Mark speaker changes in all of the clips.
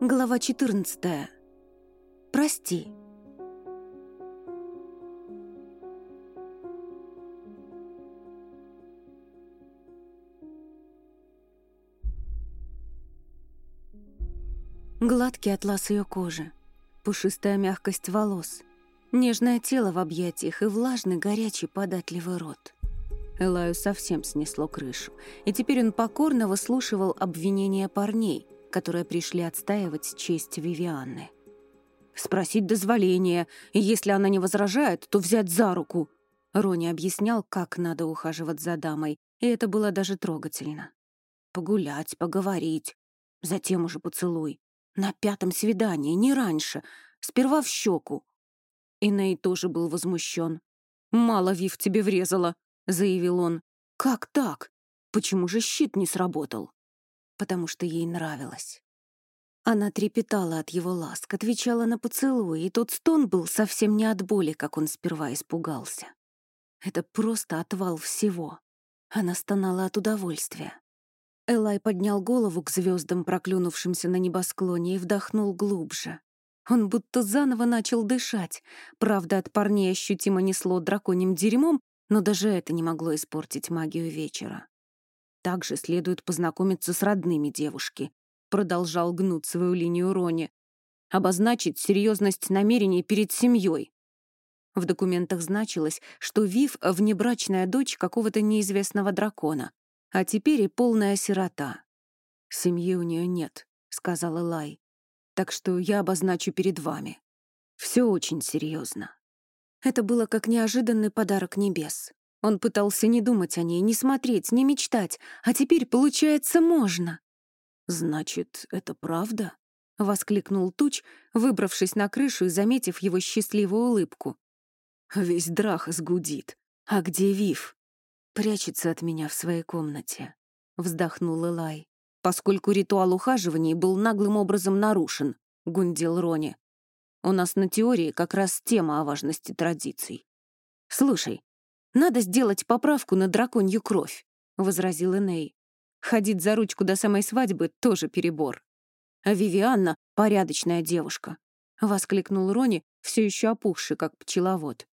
Speaker 1: Глава 14. Прости. Гладкий атлас ее кожи, пушистая мягкость волос, нежное тело в объятиях и влажный, горячий, податливый рот. Элаю совсем снесло крышу, и теперь он покорно выслушивал обвинения парней, которые пришли отстаивать честь Вивианны. Спросить дозволения, и если она не возражает, то взять за руку. Рони объяснял, как надо ухаживать за дамой, и это было даже трогательно. Погулять, поговорить, затем уже поцелуй. На пятом свидании, не раньше. Сперва в щеку. Иней тоже был возмущен. «Мало Вив тебе врезала», — заявил он. «Как так? Почему же щит не сработал?» Потому что ей нравилось. Она трепетала от его ласк, отвечала на поцелуй, и тот стон был совсем не от боли, как он сперва испугался. Это просто отвал всего. Она стонала от удовольствия. Элай поднял голову к звездам, проклюнувшимся на небосклоне, и вдохнул глубже. Он будто заново начал дышать. Правда, от парней ощутимо несло драконьим дерьмом, но даже это не могло испортить магию вечера. Также следует познакомиться с родными девушки. Продолжал гнуть свою линию Рони. Обозначить серьезность намерений перед семьей. В документах значилось, что Вив — внебрачная дочь какого-то неизвестного дракона, а теперь и полная сирота. «Семьи у нее нет», — сказал Элай. «Так что я обозначу перед вами. Все очень серьезно. Это было как неожиданный подарок небес. Он пытался не думать о ней, не смотреть, не мечтать, а теперь, получается, можно. «Значит, это правда?» — воскликнул Туч, выбравшись на крышу и заметив его счастливую улыбку. «Весь драх сгудит. А где Вив?» «Прячется от меня в своей комнате», — вздохнул Элай. «Поскольку ритуал ухаживаний был наглым образом нарушен», — гундел Рони. «У нас на теории как раз тема о важности традиций». «Слушай, надо сделать поправку на драконью кровь», — возразил Эней. «Ходить за ручку до самой свадьбы — тоже перебор». «А Вивианна — порядочная девушка», — воскликнул Рони, все еще опухший, как пчеловод.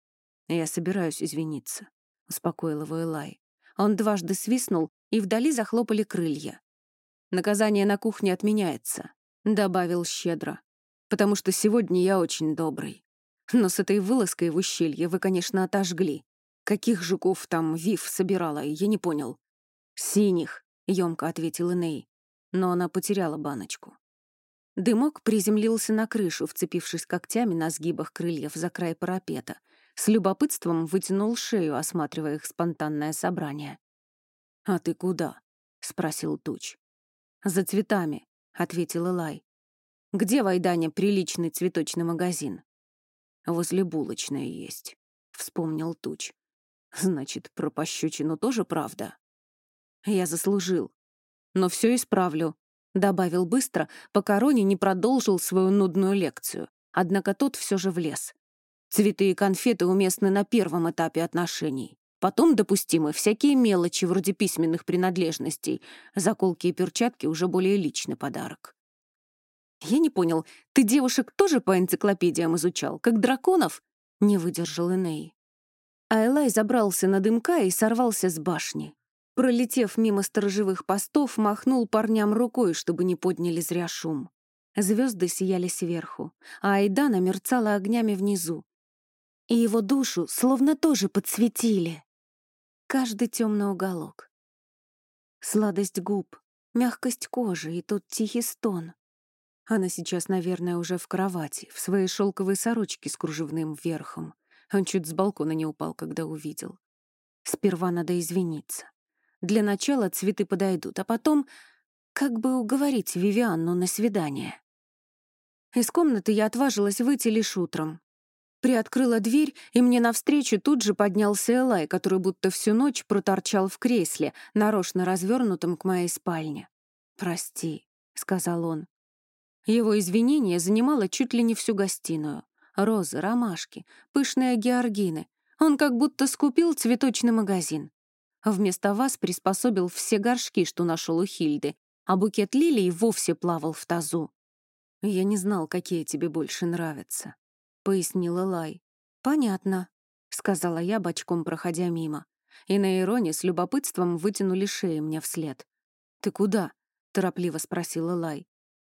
Speaker 1: «Я собираюсь извиниться», успокоил его Элай. Он дважды свистнул, и вдали захлопали крылья. «Наказание на кухне отменяется», — добавил щедро. «Потому что сегодня я очень добрый. Но с этой вылазкой в ущелье вы, конечно, отожгли. Каких жуков там Вив собирала, я не понял». «Синих», — ёмко ответил Иней. Но она потеряла баночку. Дымок приземлился на крышу, вцепившись когтями на сгибах крыльев за край парапета, с любопытством вытянул шею, осматривая их спонтанное собрание. «А ты куда?» — спросил Туч. «За цветами», — ответил Элай. «Где в Айдане приличный цветочный магазин?» «Возле булочной есть», — вспомнил Туч. «Значит, про пощечину тоже правда?» «Я заслужил. Но все исправлю», — добавил быстро, пока Рони не продолжил свою нудную лекцию. Однако тот все же влез. Цветы и конфеты уместны на первом этапе отношений. Потом допустимы всякие мелочи вроде письменных принадлежностей. Заколки и перчатки уже более личный подарок. «Я не понял, ты девушек тоже по энциклопедиям изучал, как драконов?» — не выдержал Эней. Айлай забрался на дымка и сорвался с башни. Пролетев мимо сторожевых постов, махнул парням рукой, чтобы не подняли зря шум. Звезды сияли сверху, а Айдана мерцала огнями внизу и его душу словно тоже подсветили. Каждый темный уголок. Сладость губ, мягкость кожи и тот тихий стон. Она сейчас, наверное, уже в кровати, в своей шелковой сорочке с кружевным верхом. Он чуть с балкона не упал, когда увидел. Сперва надо извиниться. Для начала цветы подойдут, а потом как бы уговорить Вивианну на свидание. Из комнаты я отважилась выйти лишь утром, Приоткрыла дверь, и мне навстречу тут же поднялся Элай, который будто всю ночь проторчал в кресле, нарочно развернутом к моей спальне. «Прости», — сказал он. Его извинение занимало чуть ли не всю гостиную. Розы, ромашки, пышные георгины. Он как будто скупил цветочный магазин. Вместо вас приспособил все горшки, что нашел у Хильды, а букет лилий вовсе плавал в тазу. «Я не знал, какие тебе больше нравятся», — пояснила Лай. «Понятно», — сказала я, бочком проходя мимо. И на Ироне с любопытством вытянули шеи мне вслед. «Ты куда?» — торопливо спросила Лай.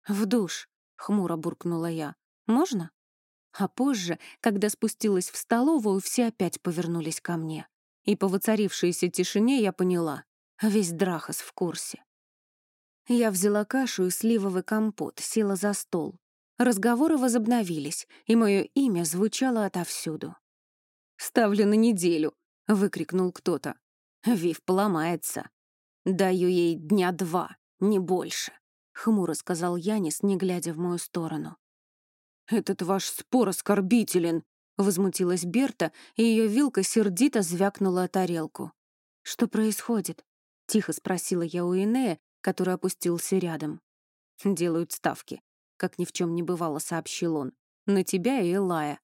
Speaker 1: «В душ», — хмуро буркнула я. «Можно?» А позже, когда спустилась в столовую, все опять повернулись ко мне. И по воцарившейся тишине я поняла — весь Драхос в курсе. Я взяла кашу и сливовый компот, села за стол. Разговоры возобновились, и мое имя звучало отовсюду. «Ставлю на неделю», — выкрикнул кто-то. «Вив поломается. Даю ей дня два, не больше», — хмуро сказал Янис, не глядя в мою сторону. «Этот ваш спор оскорбителен!» — возмутилась Берта, и ее вилка сердито звякнула о тарелку. «Что происходит?» — тихо спросила я у Инея, который опустился рядом. «Делают ставки», — как ни в чем не бывало, сообщил он. «На тебя и Элая».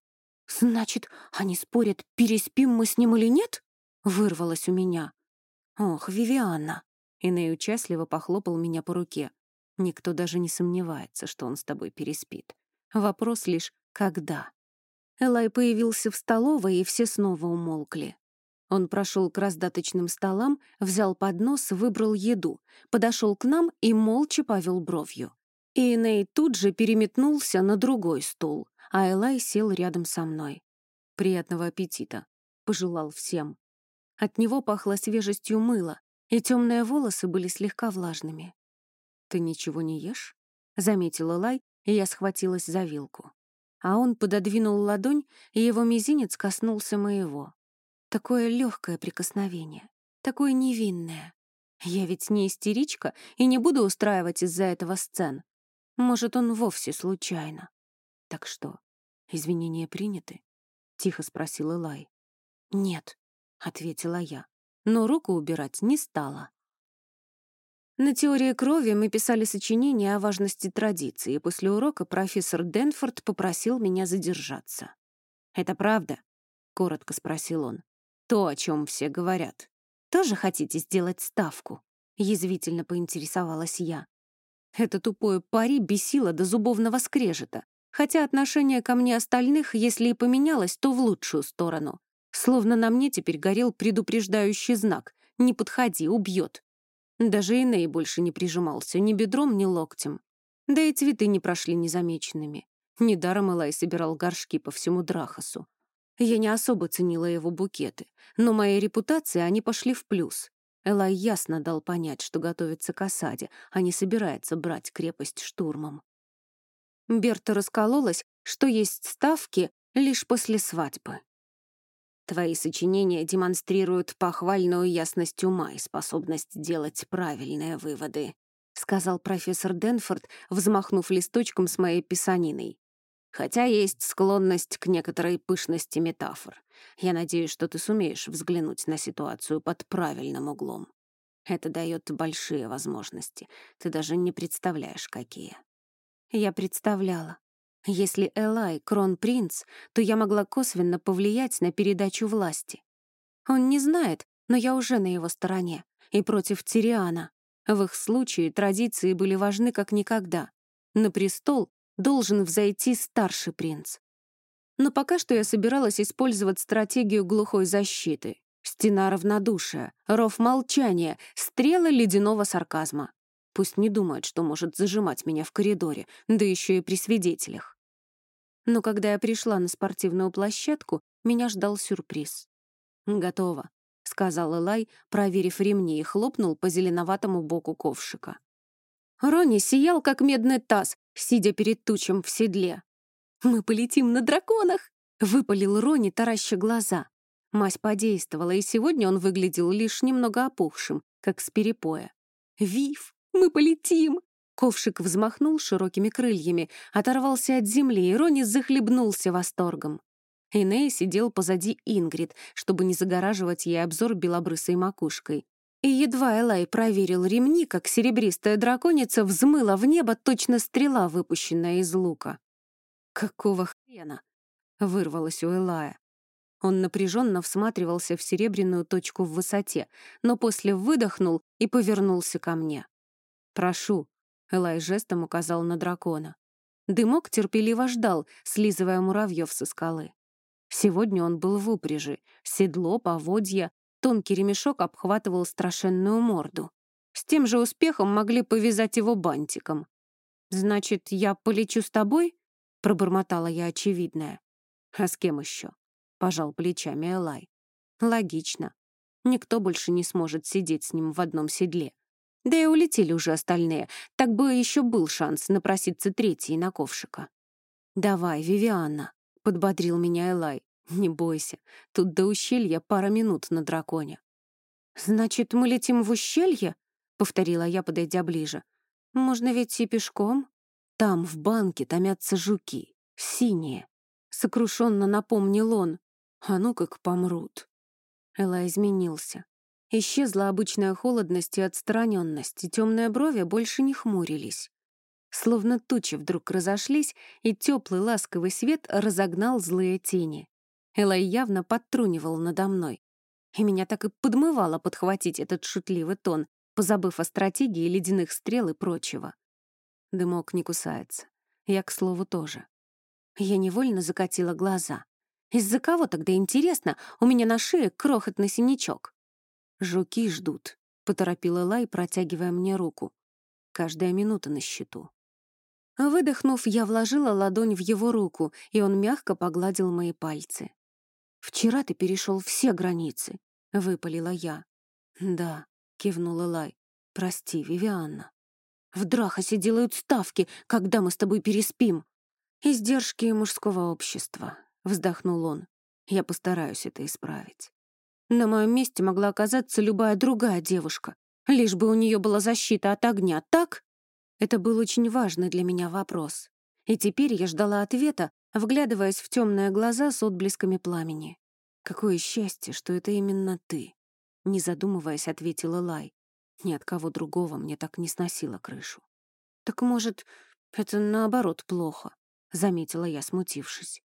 Speaker 1: «Значит, они спорят, переспим мы с ним или нет?» — вырвалось у меня. «Ох, Вивианна!» Иней участливо похлопал меня по руке. «Никто даже не сомневается, что он с тобой переспит. Вопрос лишь «когда?». Элай появился в столовой, и все снова умолкли. Он прошел к раздаточным столам, взял поднос, выбрал еду, подошел к нам и молча повел бровью. И Ней тут же переметнулся на другой стул, а Элай сел рядом со мной. «Приятного аппетита», — пожелал всем. От него пахло свежестью мыла, и темные волосы были слегка влажными. «Ты ничего не ешь?» — заметила Лай, и я схватилась за вилку. А он пододвинул ладонь, и его мизинец коснулся моего. Такое легкое прикосновение, такое невинное. Я ведь не истеричка и не буду устраивать из-за этого сцен. Может, он вовсе случайно. Так что, извинения приняты? Тихо спросила Лай. Нет, ответила я, но руку убирать не стала. На теории крови мы писали сочинение о важности традиции, и после урока профессор Денфорд попросил меня задержаться. «Это правда?» — коротко спросил он. «То, о чем все говорят. Тоже хотите сделать ставку?» — язвительно поинтересовалась я. Это тупое пари бесило до зубовного скрежета, хотя отношение ко мне остальных, если и поменялось, то в лучшую сторону. Словно на мне теперь горел предупреждающий знак «Не подходи, убьет». Даже Иней больше не прижимался ни бедром, ни локтем. Да и цветы не прошли незамеченными. Недаром Элай собирал горшки по всему Драхасу. Я не особо ценила его букеты, но моей репутации они пошли в плюс. Элай ясно дал понять, что готовится к осаде, а не собирается брать крепость штурмом. Берта раскололась, что есть ставки лишь после свадьбы. Твои сочинения демонстрируют похвальную ясность ума и способность делать правильные выводы», — сказал профессор Денфорд, взмахнув листочком с моей писаниной. «Хотя есть склонность к некоторой пышности метафор. Я надеюсь, что ты сумеешь взглянуть на ситуацию под правильным углом. Это дает большие возможности. Ты даже не представляешь, какие». Я представляла. Если Элай — кронпринц, то я могла косвенно повлиять на передачу власти. Он не знает, но я уже на его стороне. И против Тириана. В их случае традиции были важны как никогда. На престол должен взойти старший принц. Но пока что я собиралась использовать стратегию глухой защиты. Стена равнодушия, ров молчания, стрелы ледяного сарказма. Пусть не думают, что может зажимать меня в коридоре, да еще и при свидетелях. Но когда я пришла на спортивную площадку, меня ждал сюрприз. «Готово», — сказал Элай, проверив ремни и хлопнул по зеленоватому боку ковшика. Рони сиял, как медный таз, сидя перед тучем в седле. «Мы полетим на драконах!» — выпалил Рони, тараща глаза. Мазь подействовала, и сегодня он выглядел лишь немного опухшим, как с перепоя. «Вив, мы полетим!» Ковшик взмахнул широкими крыльями, оторвался от земли, и Рони захлебнулся восторгом. Иней сидел позади Ингрид, чтобы не загораживать ей обзор белобрысой макушкой. И едва Элай проверил ремни, как серебристая драконица взмыла в небо точно стрела, выпущенная из лука. «Какого хрена?» — вырвалось у Элая. Он напряженно всматривался в серебряную точку в высоте, но после выдохнул и повернулся ко мне. «Прошу», — Элай жестом указал на дракона. Дымок терпеливо ждал, слизывая муравьев со скалы. Сегодня он был в упряжи. Седло, поводья, тонкий ремешок обхватывал страшенную морду. С тем же успехом могли повязать его бантиком. «Значит, я полечу с тобой?» — пробормотала я очевидное. «А с кем еще?» — пожал плечами Элай. «Логично. Никто больше не сможет сидеть с ним в одном седле. Да и улетели уже остальные, так бы еще был шанс напроситься третий на ковшика. «Давай, Вивианна», — подбодрил меня Элай. «Не бойся, тут до ущелья пара минут на драконе». «Значит, мы летим в ущелье?» — повторила я, подойдя ближе. «Можно ведь и пешком?» «Там, в банке, томятся жуки. Синие». Сокрушенно напомнил он. «А ну как помрут». Элай изменился. Исчезла обычная холодность и отстраненность, и темные брови больше не хмурились. Словно тучи вдруг разошлись, и теплый ласковый свет разогнал злые тени. Элай явно подтрунивал надо мной. И меня так и подмывало подхватить этот шутливый тон, позабыв о стратегии ледяных стрел и прочего. Дымок не кусается. Я, к слову, тоже. Я невольно закатила глаза. Из-за кого тогда, интересно, у меня на шее крохотный синячок? «Жуки ждут», — поторопила Лай, протягивая мне руку. Каждая минута на счету. Выдохнув, я вложила ладонь в его руку, и он мягко погладил мои пальцы. «Вчера ты перешел все границы», — выпалила я. «Да», — кивнула Лай. «Прости, Вивианна». «В Драхасе делают ставки, когда мы с тобой переспим». «Издержки мужского общества», — вздохнул он. «Я постараюсь это исправить». На моем месте могла оказаться любая другая девушка, лишь бы у нее была защита от огня, так? Это был очень важный для меня вопрос. И теперь я ждала ответа, вглядываясь в темные глаза с отблесками пламени. «Какое счастье, что это именно ты!» Не задумываясь, ответила Лай. Ни от кого другого мне так не сносило крышу. «Так, может, это наоборот плохо?» — заметила я, смутившись.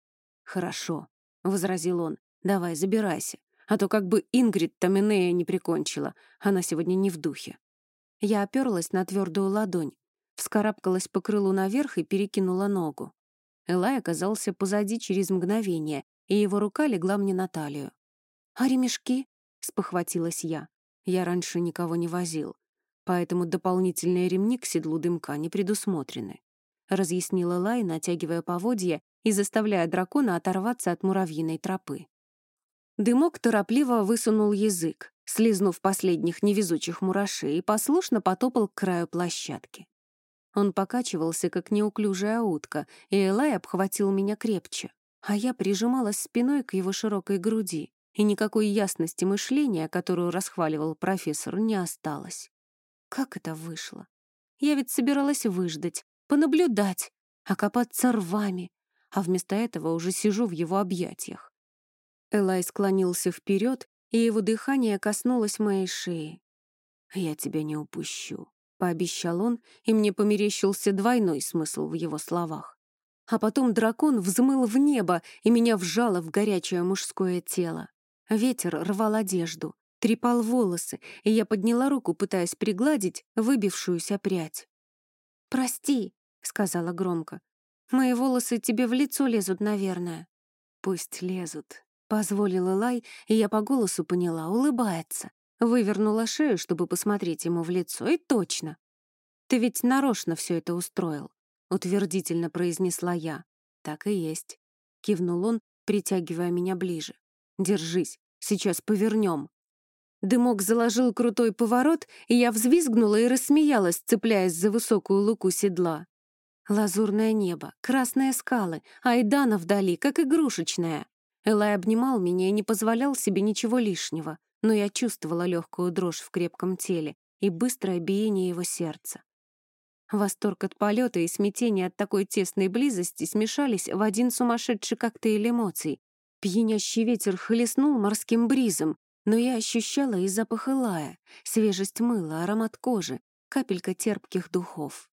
Speaker 1: «Хорошо», — возразил он. «Давай, забирайся. А то как бы Ингрид Таминея не прикончила. Она сегодня не в духе. Я оперлась на твердую ладонь, вскарабкалась по крылу наверх и перекинула ногу. Элай оказался позади через мгновение, и его рука легла мне на талию. «А ремешки?» — спохватилась я. Я раньше никого не возил, поэтому дополнительные ремни к седлу дымка не предусмотрены. Разъяснила Лай, натягивая поводья и заставляя дракона оторваться от муравьиной тропы. Дымок торопливо высунул язык, слизнув последних невезучих мурашей, и послушно потопал к краю площадки. Он покачивался, как неуклюжая утка, и Элай обхватил меня крепче, а я прижималась спиной к его широкой груди, и никакой ясности мышления, которую расхваливал профессор, не осталось. Как это вышло? Я ведь собиралась выждать, понаблюдать, окопаться рвами, а вместо этого уже сижу в его объятиях. Элай склонился вперед, и его дыхание коснулось моей шеи. «Я тебя не упущу», — пообещал он, и мне померещился двойной смысл в его словах. А потом дракон взмыл в небо, и меня вжало в горячее мужское тело. Ветер рвал одежду, трепал волосы, и я подняла руку, пытаясь пригладить выбившуюся прядь. «Прости», — сказала громко. «Мои волосы тебе в лицо лезут, наверное». «Пусть лезут», Позволила Лай, и я по голосу поняла, улыбается. Вывернула шею, чтобы посмотреть ему в лицо, и точно. «Ты ведь нарочно все это устроил», — утвердительно произнесла я. «Так и есть», — кивнул он, притягивая меня ближе. «Держись, сейчас повернем». Дымок заложил крутой поворот, и я взвизгнула и рассмеялась, цепляясь за высокую луку седла. Лазурное небо, красные скалы, айдана вдали, как игрушечная. Элай обнимал меня и не позволял себе ничего лишнего, но я чувствовала легкую дрожь в крепком теле и быстрое биение его сердца. Восторг от полета и смятение от такой тесной близости смешались в один сумасшедший коктейль эмоций. Пьянящий ветер хлестнул морским бризом, но я ощущала и запах Элая, свежесть мыла, аромат кожи, капелька терпких духов.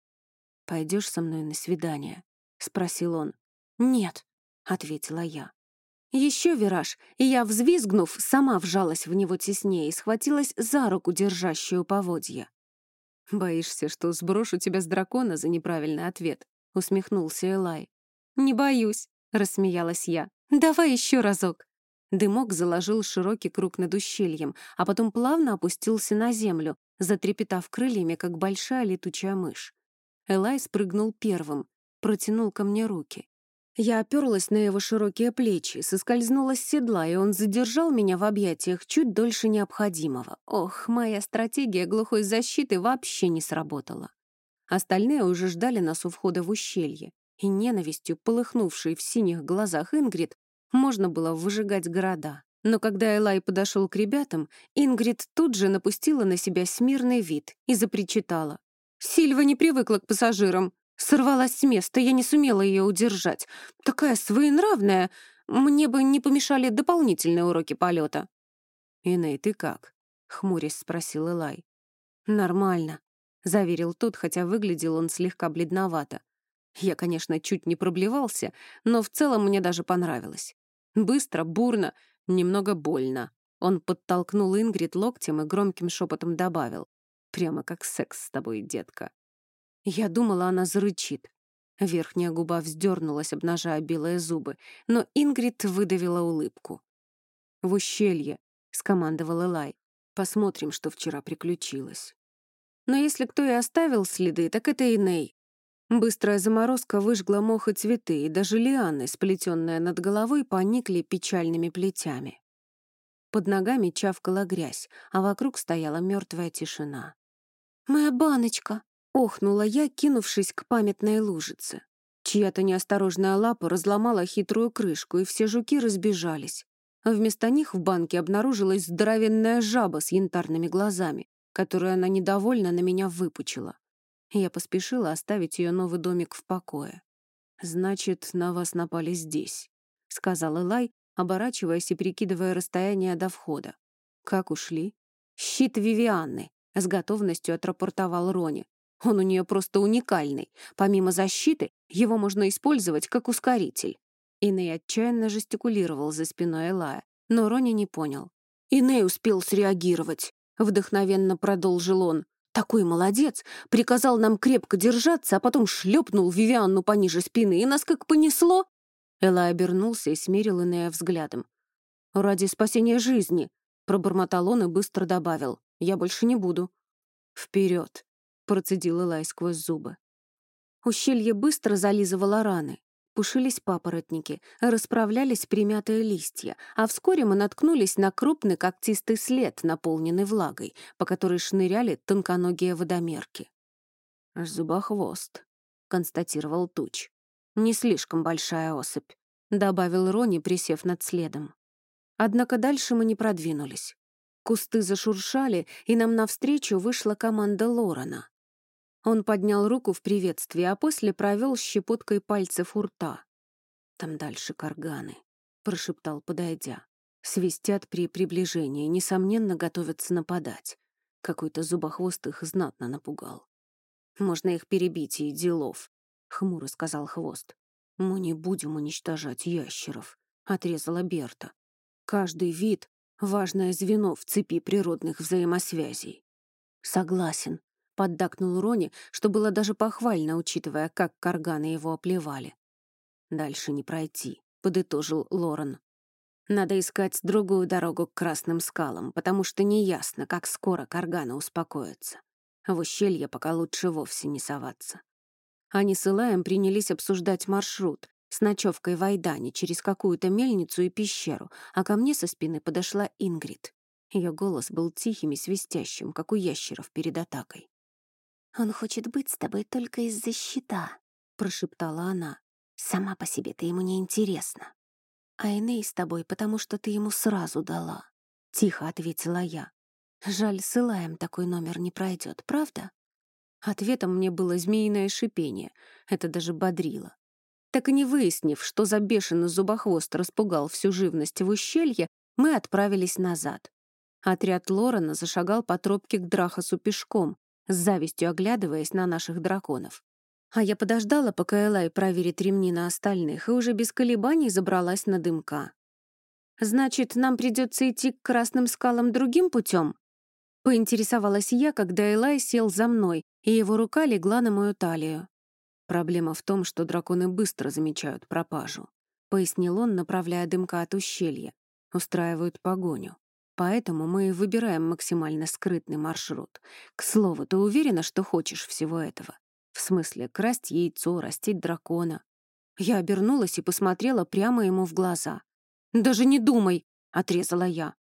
Speaker 1: «Пойдешь со мной на свидание?» — спросил он. «Нет», — ответила я. Еще вираж, и я, взвизгнув, сама вжалась в него теснее и схватилась за руку, держащую поводья.
Speaker 2: «Боишься, что сброшу тебя с дракона за неправильный ответ?» — усмехнулся Элай.
Speaker 1: «Не боюсь», — рассмеялась я. «Давай еще разок». Дымок заложил широкий круг над ущельем, а потом плавно опустился на землю, затрепетав крыльями, как большая летучая мышь. Элай спрыгнул первым, протянул ко мне руки. Я оперлась на его широкие плечи, соскользнула с седла, и он задержал меня в объятиях чуть дольше необходимого. Ох, моя стратегия глухой защиты вообще не сработала. Остальные уже ждали нас у входа в ущелье, и ненавистью, полыхнувшей в синих глазах Ингрид, можно было выжигать города. Но когда Элай подошел к ребятам, Ингрид тут же напустила на себя смирный вид и запричитала. «Сильва не привыкла к пассажирам. Сорвалась с места, я не сумела ее удержать. Такая своенравная. Мне бы не помешали дополнительные уроки полета.
Speaker 2: «Иней, ты как?» — хмурясь спросил Элай.
Speaker 1: «Нормально», — заверил тот, хотя выглядел он слегка бледновато. Я, конечно, чуть не проблевался, но в целом мне даже понравилось. Быстро, бурно, немного больно. Он подтолкнул Ингрид локтем и громким шепотом добавил. «Прямо как секс с тобой, детка». Я думала, она зарычит. Верхняя губа вздернулась, обнажая белые зубы, но Ингрид выдавила улыбку. «В ущелье», — скомандовал Элай. «Посмотрим, что вчера приключилось». Но если кто и оставил следы, так это Иней. Быстрая заморозка выжгла мох и цветы, и даже лианы, сплетенные над головой, поникли печальными плетями. Под ногами чавкала грязь, а вокруг стояла мертвая тишина. «Моя баночка!» Охнула я, кинувшись к памятной лужице. Чья-то неосторожная лапа разломала хитрую крышку, и все жуки разбежались. Вместо них в банке обнаружилась здоровенная жаба с янтарными глазами, которую она недовольно на меня выпучила. Я поспешила оставить ее новый домик в покое. «Значит, на вас напали здесь», — сказал Элай, оборачиваясь и прикидывая расстояние до входа. «Как ушли?» «Щит Вивианны», — с готовностью отрапортовал Рони. Он у нее просто уникальный. Помимо защиты, его можно использовать как ускоритель. Иней отчаянно жестикулировал за спиной Элая, но Рони не понял. Иней успел среагировать. Вдохновенно продолжил он. Такой молодец, приказал нам крепко держаться, а потом шлепнул Вивианну пониже спины, и нас как понесло. Элай обернулся и смерил Инея взглядом. «Ради спасения жизни», — пробормотал он и быстро добавил. «Я больше не буду». «Вперед!» Процедил Элай сквозь зубы. Ущелье быстро зализывало раны. Пушились папоротники, расправлялись примятые листья, а вскоре мы наткнулись на крупный когтистый след, наполненный влагой, по которой шныряли тонконогие водомерки. «Аж зубохвост», — констатировал Туч. «Не слишком большая особь», — добавил Рони, присев над следом. Однако дальше мы не продвинулись. Кусты зашуршали, и нам навстречу вышла команда Лорена. Он поднял руку в приветствии, а после провел щепоткой пальцев у рта. «Там дальше карганы», — прошептал, подойдя. «Свистят при приближении, несомненно, готовятся нападать. Какой-то зубохвост их знатно напугал. Можно их перебить и делов», — хмуро сказал хвост. «Мы не будем уничтожать ящеров», — отрезала Берта. «Каждый вид — важное звено в цепи природных взаимосвязей». «Согласен», Поддакнул Рони, что было даже похвально, учитывая, как карганы его оплевали. «Дальше не пройти», — подытожил Лорен. «Надо искать другую дорогу к Красным скалам, потому что неясно, как скоро карганы успокоятся. В ущелье пока лучше вовсе не соваться». Они с Илаем принялись обсуждать маршрут с ночевкой в Айдане через какую-то мельницу и пещеру, а ко мне со спины подошла Ингрид. Ее голос был тихим и свистящим, как у ящеров перед атакой.
Speaker 3: «Он хочет быть с тобой только из-за щита», — прошептала она. «Сама по себе ты ему не интересна».
Speaker 1: «А Эней с тобой, потому что ты ему сразу дала», — тихо ответила я. «Жаль, с Илаем такой номер не пройдет, правда?» Ответом мне было змеиное шипение. Это даже бодрило. Так и не выяснив, что за бешеный зубохвост распугал всю живность в ущелье, мы отправились назад. Отряд Лорена зашагал по тропке к Драхасу пешком, с завистью оглядываясь на наших драконов. А я подождала, пока Элай проверит ремни на остальных, и уже без колебаний забралась на дымка. Значит, нам придется идти к красным скалам другим путем? Поинтересовалась я, когда Элай сел за мной, и его рука легла на мою талию.
Speaker 2: Проблема в том, что драконы быстро замечают пропажу. Пояснил он, направляя дымка от ущелья. Устраивают погоню. Поэтому мы выбираем максимально скрытный маршрут. К слову, ты уверена, что хочешь всего этого? В смысле, красть яйцо, растить дракона.
Speaker 1: Я обернулась и посмотрела прямо ему в глаза. «Даже не думай!» — отрезала я.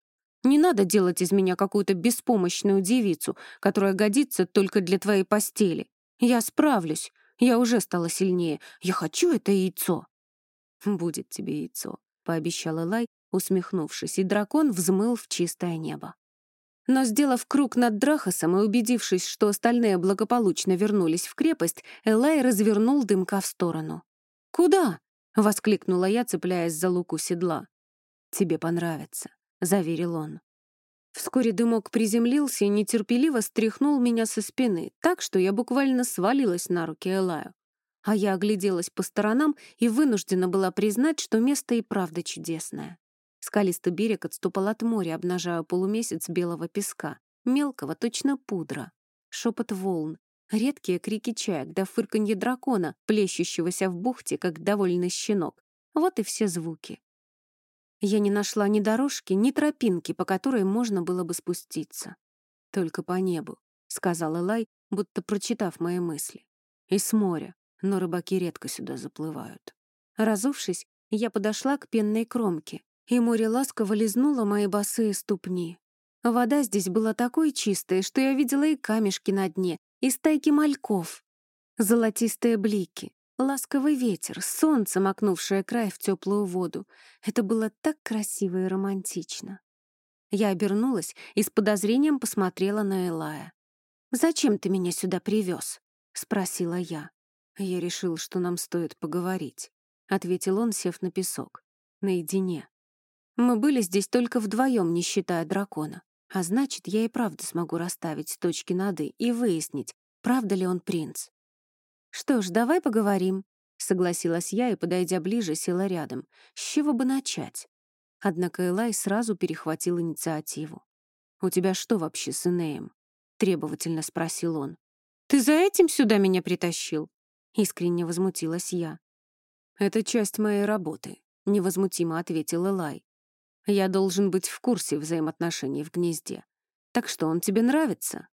Speaker 1: «Не надо делать из меня какую-то беспомощную девицу, которая годится только для твоей постели. Я справлюсь. Я уже стала сильнее. Я хочу это яйцо».
Speaker 2: «Будет тебе яйцо», — пообещал Элай, усмехнувшись, и дракон взмыл в чистое небо.
Speaker 1: Но, сделав круг над Драхосом и убедившись, что остальные благополучно вернулись в крепость, Элай развернул дымка в сторону. «Куда?» — воскликнула я, цепляясь за луку седла.
Speaker 2: «Тебе понравится», — заверил он.
Speaker 1: Вскоре дымок приземлился и нетерпеливо стряхнул меня со спины, так что я буквально свалилась на руки Элаю. А я огляделась по сторонам и вынуждена была признать, что место и правда чудесное. Скалистый берег отступал от моря, обнажая полумесяц белого песка, мелкого, точно пудра. Шепот волн, редкие крики чаек да фырканье дракона, плещущегося в бухте, как довольный щенок. Вот и все звуки. Я не нашла ни дорожки, ни тропинки, по которой можно было бы спуститься.
Speaker 2: «Только по небу», — сказал Элай, будто прочитав мои мысли. «И с моря, но рыбаки редко сюда заплывают».
Speaker 1: Разувшись, я подошла к пенной кромке, и море ласково лизнуло мои босые ступни. Вода здесь была такой чистой, что я видела и камешки на дне, и стайки мальков. Золотистые блики, ласковый ветер, солнце, макнувшее край в теплую воду. Это было так красиво и романтично. Я обернулась и с подозрением посмотрела на Элая. «Зачем ты меня сюда привез?» — спросила я.
Speaker 2: «Я решил, что нам стоит поговорить», — ответил он, сев на песок. «Наедине».
Speaker 1: Мы были здесь только вдвоем, не считая дракона. А значит, я и правда смогу расставить точки над «и» и выяснить, правда ли он принц. «Что ж, давай поговорим», — согласилась я и, подойдя ближе, села рядом. С чего бы начать? Однако Элай сразу перехватил инициативу.
Speaker 2: «У тебя что вообще с Инеем?» — требовательно спросил он.
Speaker 1: «Ты за этим сюда меня притащил?» — искренне возмутилась я.
Speaker 2: «Это часть моей работы», — невозмутимо ответил Элай. Я должен быть в курсе взаимоотношений в гнезде. Так что, он тебе нравится?»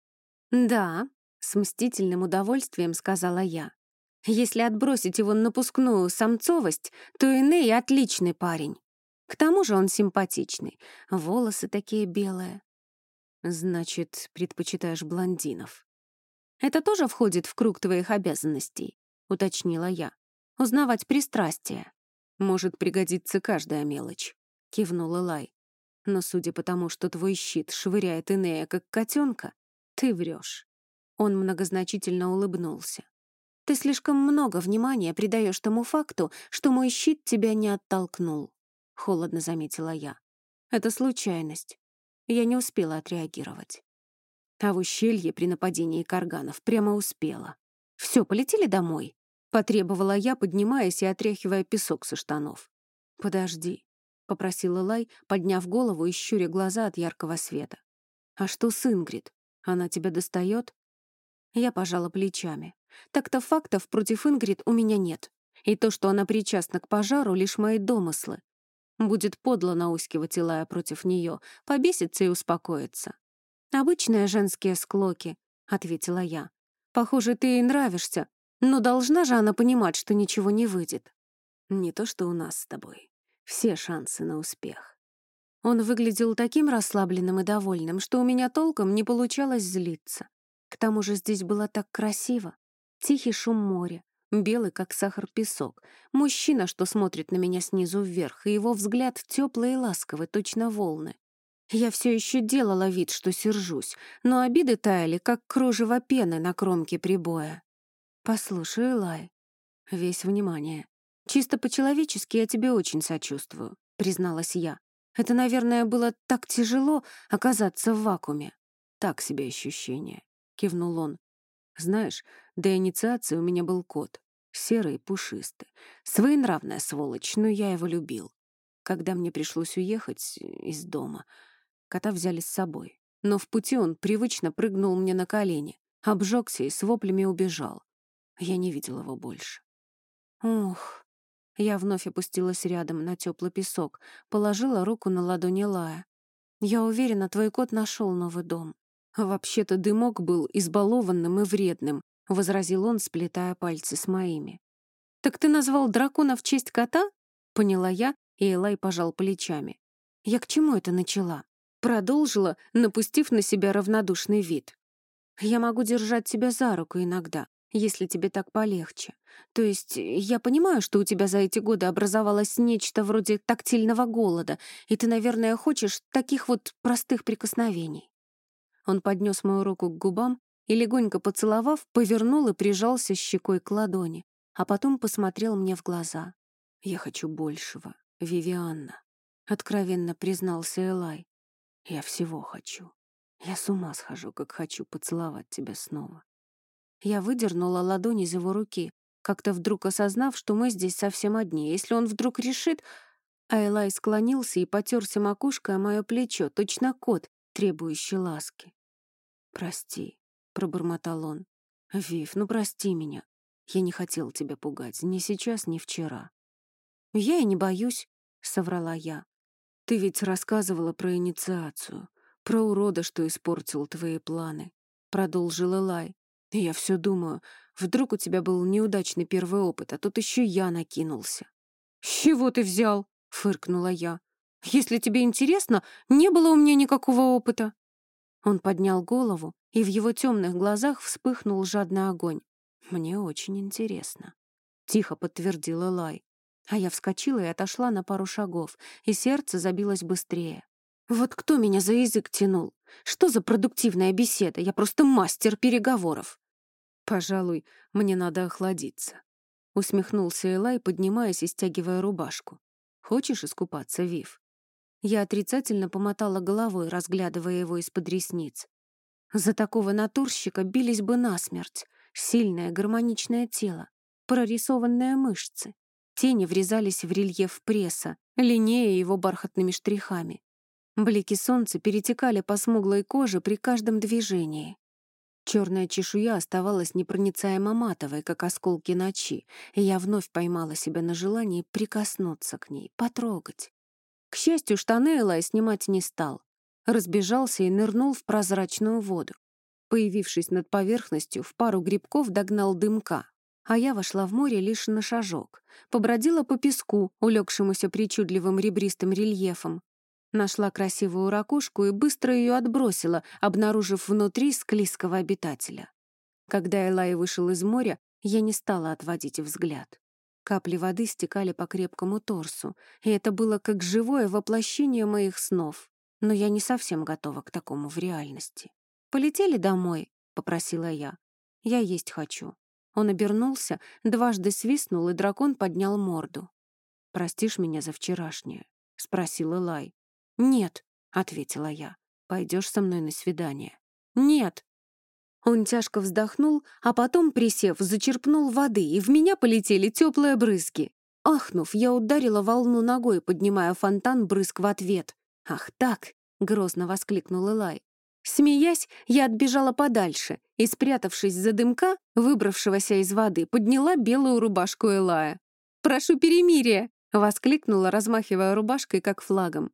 Speaker 1: «Да», — с мстительным удовольствием сказала я. «Если отбросить его напускную самцовость, то Иней — отличный парень. К тому же он симпатичный, волосы такие белые».
Speaker 2: «Значит, предпочитаешь блондинов?»
Speaker 1: «Это тоже входит в круг твоих обязанностей», — уточнила я. «Узнавать пристрастия».
Speaker 2: «Может пригодиться каждая мелочь». — кивнул Лай. «Но судя по тому, что твой щит швыряет Инея, как котенка, ты врешь. Он многозначительно улыбнулся.
Speaker 1: «Ты слишком много внимания придаешь тому факту, что мой щит тебя не оттолкнул», — холодно заметила я. «Это случайность. Я не успела отреагировать».
Speaker 2: А в ущелье при нападении карганов прямо успела.
Speaker 1: «Все, полетели домой?» — потребовала я, поднимаясь и отряхивая песок со штанов.
Speaker 2: «Подожди», — попросила Лай, подняв голову и щуря глаза от яркого света. «А что с Ингрид? Она тебя достает?»
Speaker 1: Я пожала плечами. Так-то фактов против Ингрид у меня нет. И то, что она причастна к пожару, лишь мои домыслы. Будет подло наускивать Илая против нее, побесится и успокоится. «Обычные женские склоки», — ответила я. «Похоже, ты ей нравишься, но должна же она понимать, что ничего не выйдет».
Speaker 2: «Не то, что у нас с тобой все шансы на успех.
Speaker 1: Он выглядел таким расслабленным и довольным, что у меня толком не получалось злиться. К тому же здесь было так красиво. Тихий шум моря, белый, как сахар, песок, мужчина, что смотрит на меня снизу вверх, и его взгляд теплый и ласковый, точно волны. Я все еще делала вид, что сержусь, но обиды таяли, как кружево пены на кромке прибоя. «Послушай, Элай, весь внимание. «Чисто по-человечески я тебе очень сочувствую», — призналась я. «Это, наверное, было так тяжело оказаться в вакууме».
Speaker 2: «Так себе ощущение», — кивнул он. «Знаешь, до инициации у меня был кот. Серый и пушистый. Своенравная сволочь, но я его любил. Когда мне пришлось уехать из дома, кота взяли с собой. Но в пути он привычно прыгнул мне на колени, обжегся и с воплями убежал. Я не видел его больше. Ух. Я вновь опустилась рядом на теплый песок, положила руку на ладони Лая. Я уверена, твой кот нашел новый дом. Вообще-то дымок был избалованным и вредным, возразил он, сплетая пальцы с моими. Так ты назвал дракона в честь кота? Поняла я и Элай пожал плечами. Я к чему это начала? Продолжила, напустив на себя равнодушный вид. Я могу держать тебя за руку иногда, если тебе так полегче. То есть я понимаю, что у тебя за эти годы образовалось нечто вроде тактильного голода, и ты, наверное, хочешь таких вот простых прикосновений. Он поднес мою руку к губам и, легонько поцеловав, повернул и прижался щекой к ладони, а потом посмотрел мне в глаза. «Я хочу большего. Вивианна», — откровенно признался Элай. «Я всего хочу. Я с ума схожу, как хочу поцеловать тебя снова». Я выдернула ладонь из его руки, как-то вдруг осознав, что мы здесь совсем одни. Если он вдруг решит... А Элай склонился и потерся макушкой о мое плечо, точно кот, требующий ласки. «Прости», — пробормотал он. «Вив, ну прости меня. Я не хотел тебя пугать, ни сейчас, ни вчера». «Я и не боюсь», — соврала я. «Ты ведь рассказывала про инициацию, про урода, что испортил твои планы», — продолжила Лай. И я все думаю, вдруг у тебя был неудачный первый опыт, а тут еще я накинулся». «С чего ты взял?» — фыркнула я. «Если тебе интересно, не было у меня никакого опыта». Он поднял голову, и в его темных глазах вспыхнул жадный огонь. «Мне очень интересно», — тихо подтвердила Лай. А я вскочила и отошла на пару шагов, и сердце забилось быстрее. Вот кто меня за язык тянул? Что за продуктивная беседа? Я просто мастер переговоров. Пожалуй, мне надо охладиться. Усмехнулся Элай, поднимаясь и стягивая рубашку. Хочешь искупаться, Вив? Я отрицательно помотала головой, разглядывая его из-под ресниц. За такого натурщика бились бы насмерть. Сильное гармоничное тело, прорисованные мышцы, Тени врезались в рельеф пресса, линея его бархатными штрихами. Блики солнца перетекали по смуглой коже при каждом движении. Черная чешуя оставалась непроницаемо матовой, как осколки ночи, и я вновь поймала себя на желании прикоснуться к ней, потрогать. К счастью, штаны Элай снимать не стал. Разбежался и нырнул в прозрачную воду. Появившись над поверхностью, в пару грибков догнал дымка, а я вошла в море лишь на шажок. Побродила по песку, улегшемуся причудливым ребристым рельефом. Нашла красивую ракушку и быстро ее отбросила, обнаружив внутри склизкого обитателя. Когда Элай вышел из моря, я не стала отводить взгляд. Капли воды стекали по крепкому торсу, и это было как живое воплощение моих снов. Но я не совсем готова к такому в реальности. «Полетели домой?» — попросила я. «Я есть хочу». Он обернулся, дважды свистнул, и дракон поднял морду. «Простишь меня за вчерашнее?» — спросила Лай. «Нет», — ответила я. «Пойдешь со мной на свидание?» «Нет». Он тяжко вздохнул, а потом, присев, зачерпнул воды, и в меня полетели теплые брызги. Ахнув, я ударила волну ногой, поднимая фонтан брызг в ответ. «Ах так!» — грозно воскликнул Элай. Смеясь, я отбежала подальше и, спрятавшись за дымка, выбравшегося из воды, подняла белую рубашку Элая. «Прошу перемирия!» — воскликнула, размахивая рубашкой, как флагом.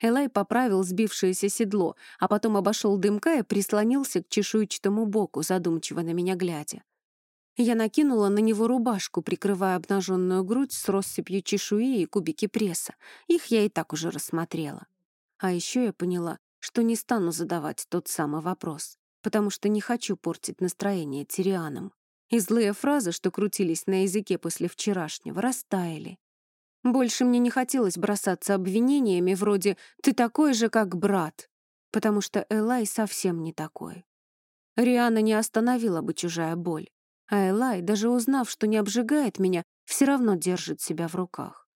Speaker 2: Элай поправил сбившееся седло, а потом обошел дымка и прислонился к чешуйчатому боку, задумчиво на меня глядя. Я накинула на него рубашку, прикрывая обнаженную грудь с россыпью чешуи и кубики пресса. Их я и так уже рассмотрела. А еще я поняла, что не стану задавать тот самый вопрос, потому что не хочу портить настроение Тирианам. И злые фразы, что крутились на языке после вчерашнего, растаяли. Больше мне не хотелось бросаться обвинениями вроде «ты такой же, как брат», потому что Элай совсем не такой. Риана не остановила бы чужая боль, а Элай, даже узнав, что не обжигает меня, все равно держит себя в руках.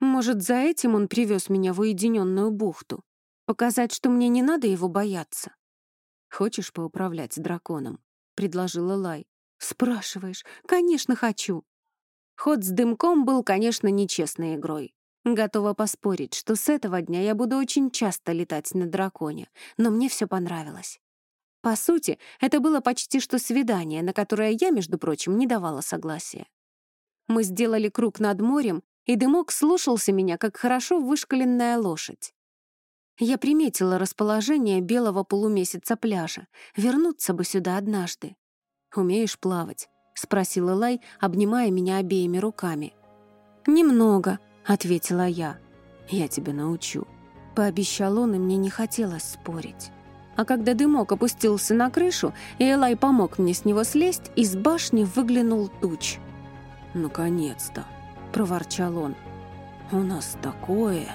Speaker 2: Может, за этим он привез меня в уединенную бухту, Показать, что мне не надо его бояться. «Хочешь поуправлять драконом?» — предложила Лай. «Спрашиваешь? Конечно, хочу!» Ход с дымком был, конечно, нечестной игрой.
Speaker 1: Готова поспорить, что с этого дня я буду очень часто летать на драконе, но мне все понравилось. По сути, это было почти что свидание, на которое я, между прочим, не давала согласия. Мы сделали круг над морем, и дымок слушался меня, как хорошо вышкаленная лошадь. Я приметила расположение белого полумесяца пляжа. Вернуться бы сюда однажды. «Умеешь плавать?» — спросила Лай, обнимая меня обеими руками. «Немного», — ответила я. «Я тебя научу». Пообещал он, и мне не хотелось спорить. А когда дымок опустился на крышу, и Элай помог мне с него слезть, из башни выглянул туч. «Наконец-то!» — проворчал он. «У нас такое...»